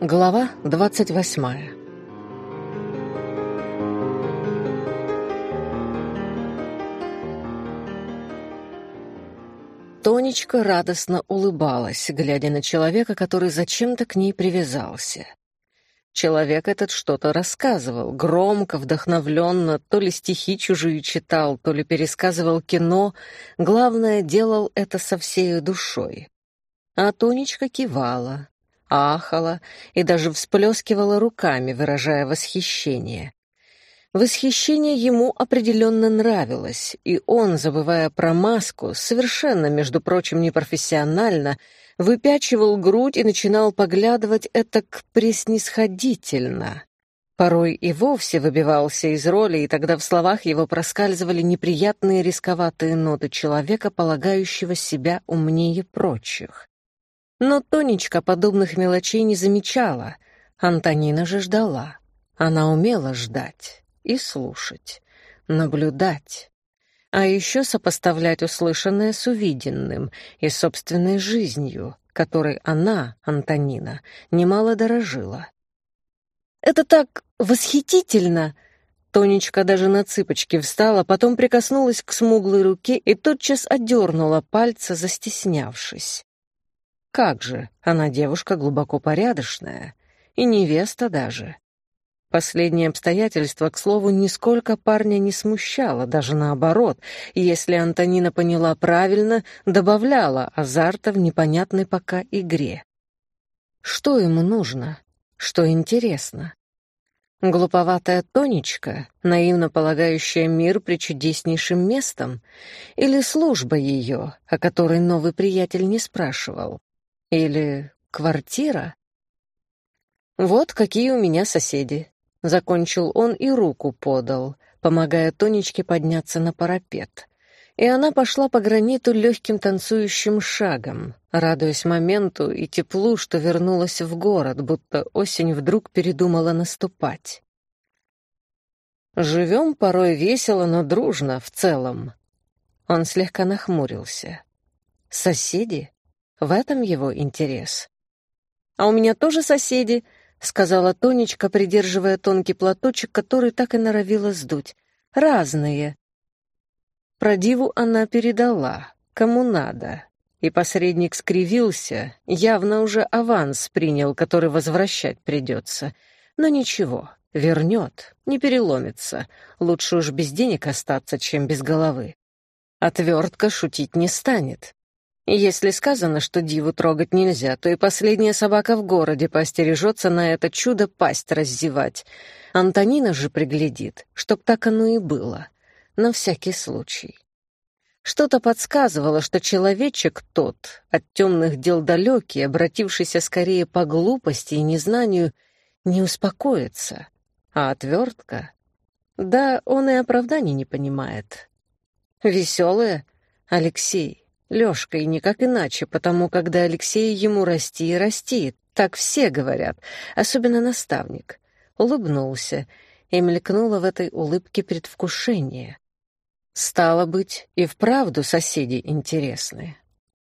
Глава двадцать восьмая Тонечка радостно улыбалась, глядя на человека, который зачем-то к ней привязался. Человек этот что-то рассказывал, громко, вдохновленно, то ли стихи чужие читал, то ли пересказывал кино, главное, делал это со всей душой. А Тонечка кивала, ахала и даже всплескивала руками, выражая восхищение. Восхищение ему определенно нравилось, и он, забывая про маску, совершенно, между прочим, непрофессионально, выпячивал грудь и начинал поглядывать это к преснисходительно. Порой и вовсе выбивался из роли, и тогда в словах его проскальзывали неприятные рисковатые ноты человека, полагающего себя умнее прочих. Но Тонечка подобных мелочей не замечала. Антонина же ждала. Она умела ждать и слушать, наблюдать. А еще сопоставлять услышанное с увиденным и собственной жизнью, которой она, Антонина, немало дорожила. «Это так восхитительно!» Тонечка даже на цыпочки встала, потом прикоснулась к смуглой руке и тотчас отдернула пальцы, застеснявшись. Как же, она девушка глубоко порядочная, и невеста даже. Последнее обстоятельство, к слову, нисколько парня не смущало, даже наоборот, если Антонина поняла правильно, добавляла азарта в непонятной пока игре. Что ему нужно? Что интересно? Глуповатая Тонечка, наивно полагающая мир причудеснейшим местом, или служба ее, о которой новый приятель не спрашивал? Или квартира? Вот какие у меня соседи. Закончил он и руку подал, помогая Тонечке подняться на парапет. И она пошла по граниту легким танцующим шагом, радуясь моменту и теплу, что вернулась в город, будто осень вдруг передумала наступать. Живем порой весело, но дружно в целом. Он слегка нахмурился. Соседи? В этом его интерес. «А у меня тоже соседи», — сказала Тонечка, придерживая тонкий платочек, который так и норовила сдуть. «Разные». Про диву она передала, кому надо. И посредник скривился, явно уже аванс принял, который возвращать придется. Но ничего, вернет, не переломится. Лучше уж без денег остаться, чем без головы. Отвертка шутить не станет. Если сказано, что диву трогать нельзя, то и последняя собака в городе постережется на это чудо пасть раззевать. Антонина же приглядит, чтоб так оно и было. На всякий случай. Что-то подсказывало, что человечек тот, от темных дел далекий, обратившийся скорее по глупости и незнанию, не успокоится. А отвертка? Да, он и оправданий не понимает. Веселая? Алексей, Лёшка, и никак иначе, потому когда Алексей ему расти и расти, так все говорят, особенно наставник. Улыбнулся, и мелькнуло в этой улыбке предвкушение. Стало быть, и вправду соседи интересные.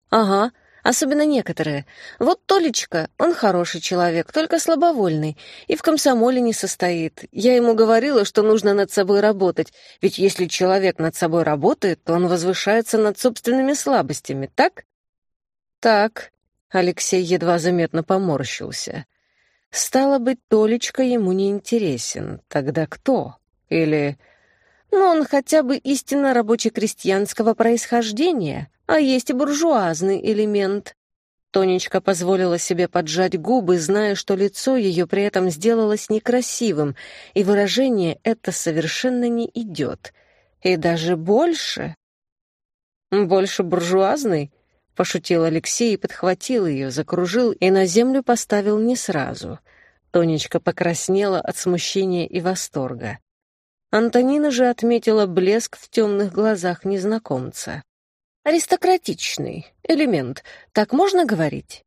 «Ага», Особенно некоторые. Вот Толечка, он хороший человек, только слабовольный, и в комсомоле не состоит. Я ему говорила, что нужно над собой работать, ведь если человек над собой работает, то он возвышается над собственными слабостями, так? Так, Алексей едва заметно поморщился. Стало быть, Толечка ему не интересен. Тогда кто? Или... Ну, он хотя бы истинно рабоче-крестьянского происхождения, а есть и буржуазный элемент. Тонечка позволила себе поджать губы, зная, что лицо ее при этом сделалось некрасивым, и выражение это совершенно не идет. И даже больше. «Больше буржуазный?» — пошутил Алексей и подхватил ее, закружил и на землю поставил не сразу. Тонечка покраснела от смущения и восторга. Антонина же отметила блеск в темных глазах незнакомца. Аристократичный элемент. Так можно говорить?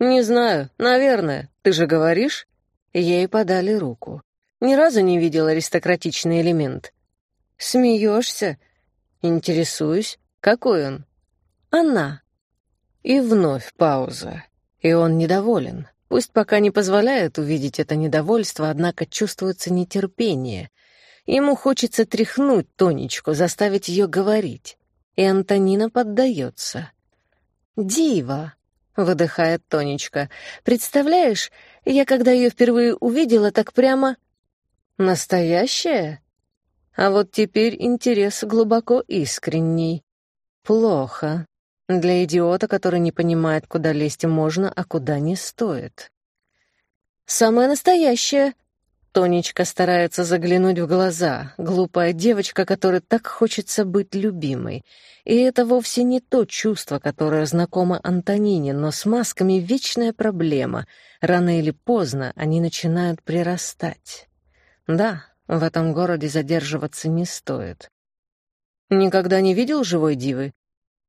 Не знаю, наверное. Ты же говоришь? Ей подали руку. Ни разу не видел аристократичный элемент. Смеешься? Интересуюсь. Какой он? Она. И вновь пауза. И он недоволен. Пусть пока не позволяет увидеть это недовольство, однако чувствуется нетерпение. Ему хочется тряхнуть Тонечку, заставить ее говорить. И Антонина поддается. «Дива!» — выдыхает Тонечка. «Представляешь, я когда ее впервые увидела, так прямо...» «Настоящая?» А вот теперь интерес глубоко искренний. Плохо. Для идиота, который не понимает, куда лезть можно, а куда не стоит. «Самое настоящее!» Тонечка старается заглянуть в глаза, глупая девочка, которой так хочется быть любимой. И это вовсе не то чувство, которое знакомо Антонине, но с масками вечная проблема. Рано или поздно они начинают прирастать. Да, в этом городе задерживаться не стоит. Никогда не видел живой дивы?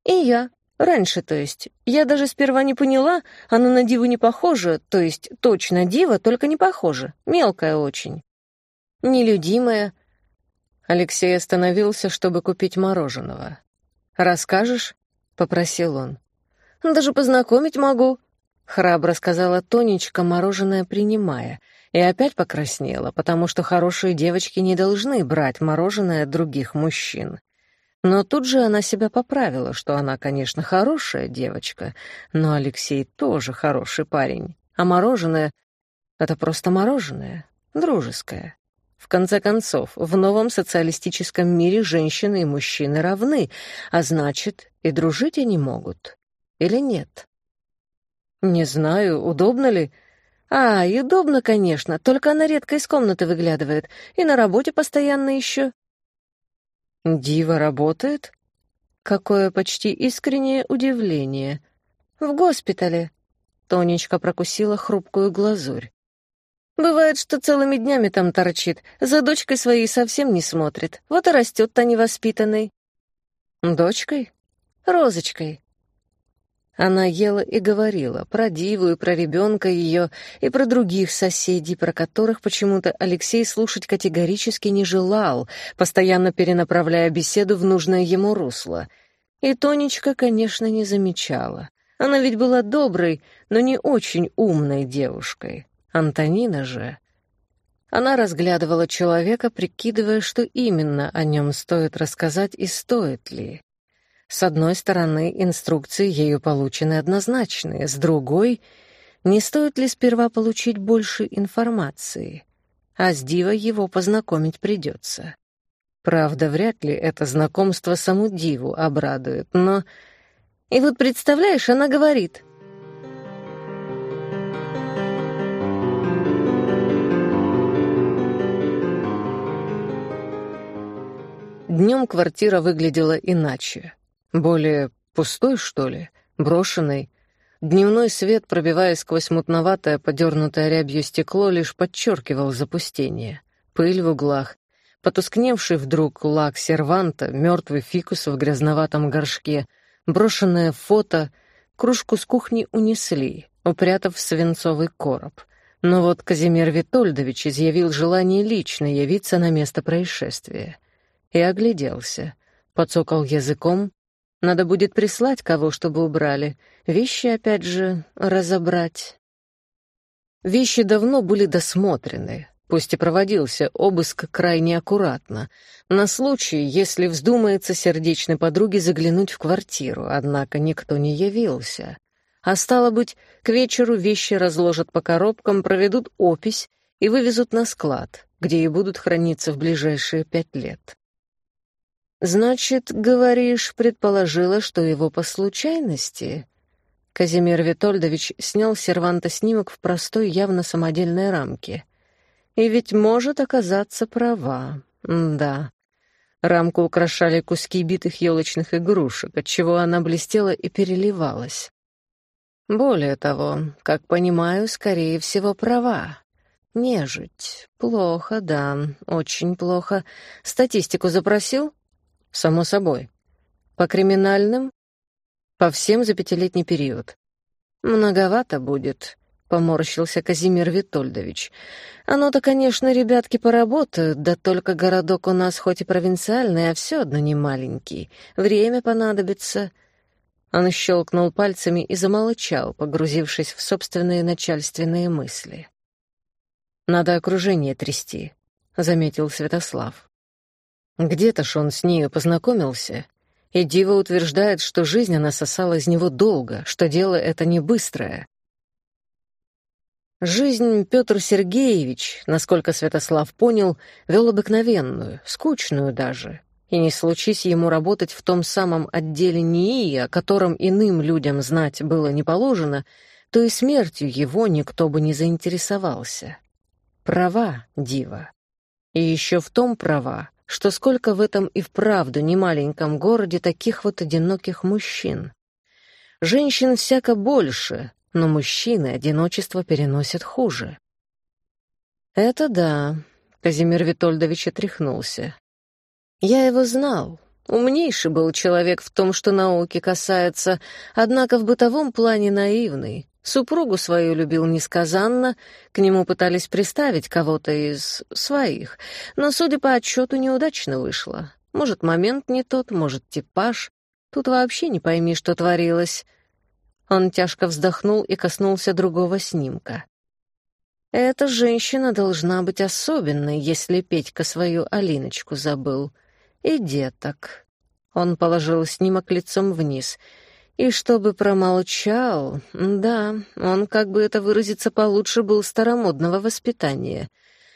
И я. Раньше, то есть. Я даже сперва не поняла, она на диву не похожа, то есть точно дива, только не похожа. Мелкая очень. Нелюдимая. Алексей остановился, чтобы купить мороженого. «Расскажешь?» — попросил он. «Даже познакомить могу», — храбро сказала Тонечка, мороженое принимая, и опять покраснела, потому что хорошие девочки не должны брать мороженое других мужчин. Но тут же она себя поправила, что она, конечно, хорошая девочка, но Алексей тоже хороший парень. А мороженое — это просто мороженое, дружеское. В конце концов, в новом социалистическом мире женщины и мужчины равны, а значит, и дружить они могут. Или нет? Не знаю, удобно ли. А, и удобно, конечно, только она редко из комнаты выглядывает, и на работе постоянно еще. Дива работает? Какое почти искреннее удивление. В госпитале. Тонечка прокусила хрупкую глазурь. Бывает, что целыми днями там торчит, за дочкой своей совсем не смотрит. Вот и растет-то невоспитанной. Дочкой? Розочкой. Она ела и говорила про Диву и про ребенка ее, и про других соседей, про которых почему-то Алексей слушать категорически не желал, постоянно перенаправляя беседу в нужное ему русло. И Тонечка, конечно, не замечала. Она ведь была доброй, но не очень умной девушкой. Антонина же... Она разглядывала человека, прикидывая, что именно о нем стоит рассказать и стоит ли. С одной стороны, инструкции ею получены однозначные, с другой — не стоит ли сперва получить больше информации? А с Дивой его познакомить придется. Правда, вряд ли это знакомство саму Диву обрадует, но... И вот, представляешь, она говорит... Днем квартира выглядела иначе. Более пустой, что ли? Брошенный? Дневной свет, пробиваясь сквозь мутноватое, подернутое рябью стекло, лишь подчеркивал запустение. Пыль в углах, потускневший вдруг лак серванта, мертвый фикус в грязноватом горшке, брошенное фото, кружку с кухни унесли, упрятав в свинцовый короб. Но вот Казимир Витольдович изъявил желание лично явиться на место происшествия. И огляделся, подсокал языком, надо будет прислать кого, чтобы убрали. Вещи, опять же, разобрать. Вещи давно были досмотрены, пусть и проводился обыск крайне аккуратно, на случай, если вздумается сердечной подруге заглянуть в квартиру, однако никто не явился. А стало быть, к вечеру вещи разложат по коробкам, проведут опись и вывезут на склад, где и будут храниться в ближайшие пять лет. «Значит, говоришь, предположила, что его по случайности?» Казимир Витольдович снял серванта снимок в простой, явно самодельной рамке. «И ведь может оказаться права. М да». Рамку украшали куски битых елочных игрушек, отчего она блестела и переливалась. Более того, как понимаю, скорее всего, права. Нежить. Плохо, да, очень плохо. Статистику запросил? Само собой. По криминальным? По всем за пятилетний период. Многовато будет, поморщился Казимир Витольдович. Оно-то, конечно, ребятки поработают, да только городок у нас хоть и провинциальный, а все одно не маленький. Время понадобится. Он щелкнул пальцами и замолчал, погрузившись в собственные начальственные мысли. «Надо окружение трясти», — заметил Святослав. «Где-то ж он с нею познакомился, и Дива утверждает, что жизнь она сосала из него долго, что дело это не быстрое. Жизнь Петр Сергеевич, насколько Святослав понял, вел обыкновенную, скучную даже, и не случись ему работать в том самом отделе НИИ, о котором иным людям знать было не положено, то и смертью его никто бы не заинтересовался. Права, дива. И еще в том права, что сколько в этом и вправду немаленьком городе таких вот одиноких мужчин. Женщин всяко больше, но мужчины одиночество переносят хуже. «Это да», — Казимир Витольдович отряхнулся. Я его знал. Умнейший был человек в том, что науки касается, однако в бытовом плане наивный. Супругу свою любил несказанно, к нему пытались приставить кого-то из своих, но, судя по отчету, неудачно вышло. Может, момент не тот, может, типаж. Тут вообще не пойми, что творилось. Он тяжко вздохнул и коснулся другого снимка. Эта женщина должна быть особенной, если Петька свою Алиночку забыл — и деток. Он положил снимок лицом вниз. И чтобы промолчал, да, он, как бы это выразиться получше, был старомодного воспитания.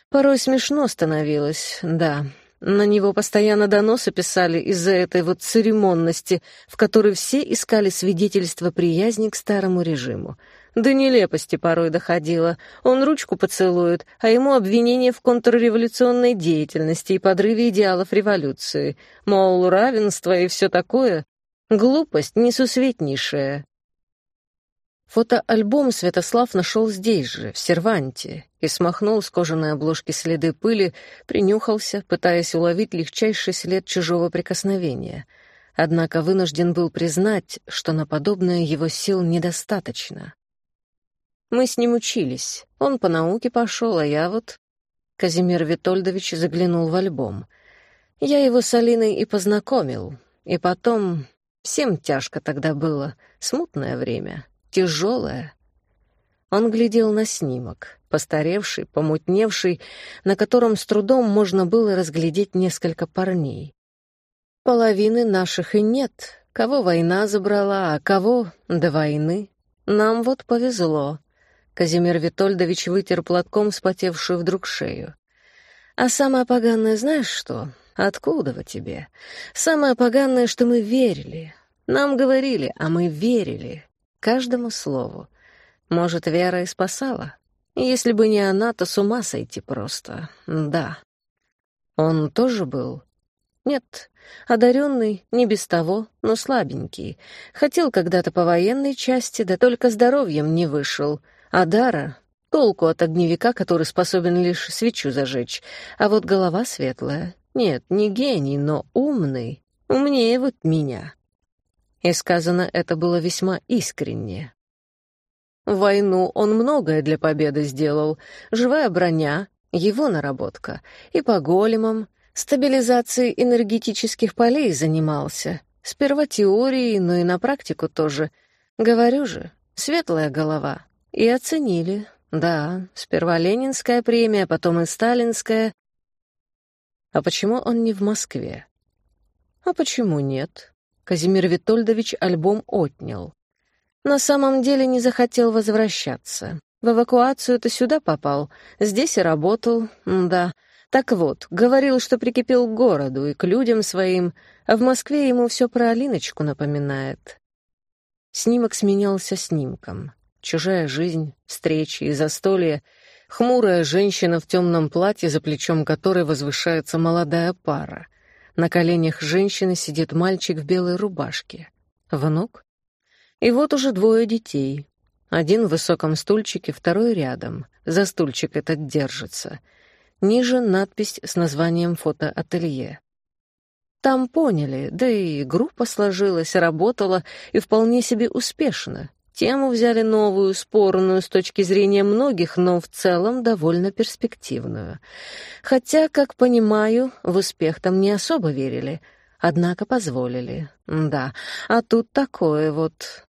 Порой смешно становилось, да. На него постоянно доносы писали из-за этой вот церемонности, в которой все искали свидетельства приязни к старому режиму. До нелепости порой доходило. Он ручку поцелует, а ему обвинение в контрреволюционной деятельности и подрыве идеалов революции. Мол, равенство и все такое. Глупость несусветнейшая. Фотоальбом Святослав нашел здесь же, в серванте, и смахнул с кожаной обложки следы пыли, принюхался, пытаясь уловить легчайший след чужого прикосновения. Однако вынужден был признать, что на подобное его сил недостаточно. Мы с ним учились. Он по науке пошел, а я вот... Казимир Витольдович заглянул в альбом. Я его с Алиной и познакомил. И потом... Всем тяжко тогда было. Смутное время. Тяжелое. Он глядел на снимок, постаревший, помутневший, на котором с трудом можно было разглядеть несколько парней. Половины наших и нет. Кого война забрала, а кого до войны. Нам вот повезло. Казимир Витольдович вытер платком вспотевшую вдруг шею. «А самое поганое знаешь что? Откуда во тебе? Самое поганое, что мы верили. Нам говорили, а мы верили. Каждому слову. Может, вера и спасала? Если бы не она, то с ума сойти просто. Да. Он тоже был? Нет, одаренный, не без того, но слабенький. Хотел когда-то по военной части, да только здоровьем не вышел — а дара — толку от огневика, который способен лишь свечу зажечь. А вот голова светлая. Нет, не гений, но умный. Умнее вот меня. И сказано это было весьма искренне. В войну он многое для победы сделал. Живая броня — его наработка. И по големам, стабилизацией энергетических полей занимался. Сперва теорией, но и на практику тоже. Говорю же, светлая голова. И оценили. Да, сперва Ленинская премия, потом и Сталинская. А почему он не в Москве? А почему нет? Казимир Витольдович альбом отнял. На самом деле не захотел возвращаться. В эвакуацию-то сюда попал, здесь и работал, да. Так вот, говорил, что прикипел к городу и к людям своим, а в Москве ему все про Алиночку напоминает. Снимок сменялся снимком. Чужая жизнь, встречи и застолья, хмурая женщина в темном платье, за плечом которой возвышается молодая пара. На коленях женщины сидит мальчик в белой рубашке. Внук? И вот уже двое детей. Один в высоком стульчике, второй рядом. За стульчик этот держится. Ниже надпись с названием фотоателье. Там поняли, да и группа сложилась, работала, и вполне себе успешно. Тему взяли новую, спорную с точки зрения многих, но в целом довольно перспективную. Хотя, как понимаю, в успех там не особо верили. однако позволили. Да, а тут такое вот...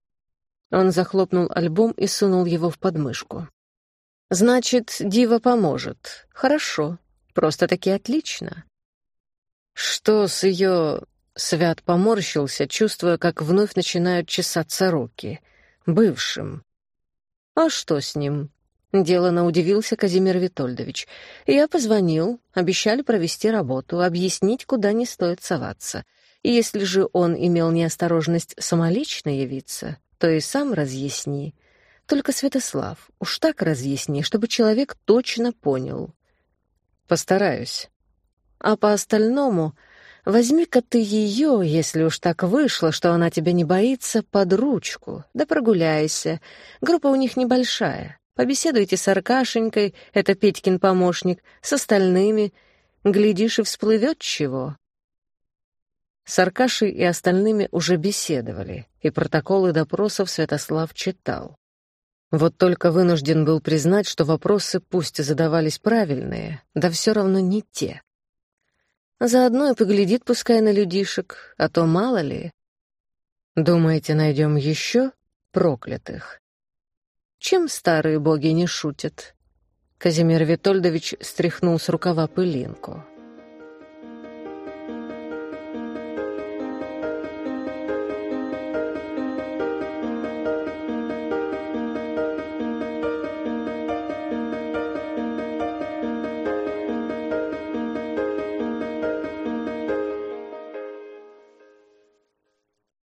Он захлопнул альбом и сунул его в подмышку. «Значит, Дива поможет. Хорошо. Просто-таки отлично». Что с ее... Свят поморщился, чувствуя, как вновь начинают чесаться руки. Бывшим. А что с ним? Делано удивился Казимир Витольдович. Я позвонил, обещали провести работу, объяснить, куда не стоит соваться. И если же он имел неосторожность самолично явиться, то и сам разъясни. Только, Святослав, уж так разъясни, чтобы человек точно понял. Постараюсь. А по остальному возьми-ка ты ее, если уж так вышло, что она тебя не боится, под ручку, да прогуляйся. Группа у них небольшая. Побеседуйте с Аркашенькой, это Петькин помощник, с остальными. Глядишь, и всплывет чего. С Аркашей и остальными уже беседовали, и протоколы допросов Святослав читал. Вот только вынужден был признать, что вопросы пусть и задавались правильные, да все равно не те. Заодно и поглядит пускай на людишек, а то мало ли. Думаете, найдем еще проклятых? Чем старые боги не шутят? Казимир Витольдович стряхнул с рукава пылинку.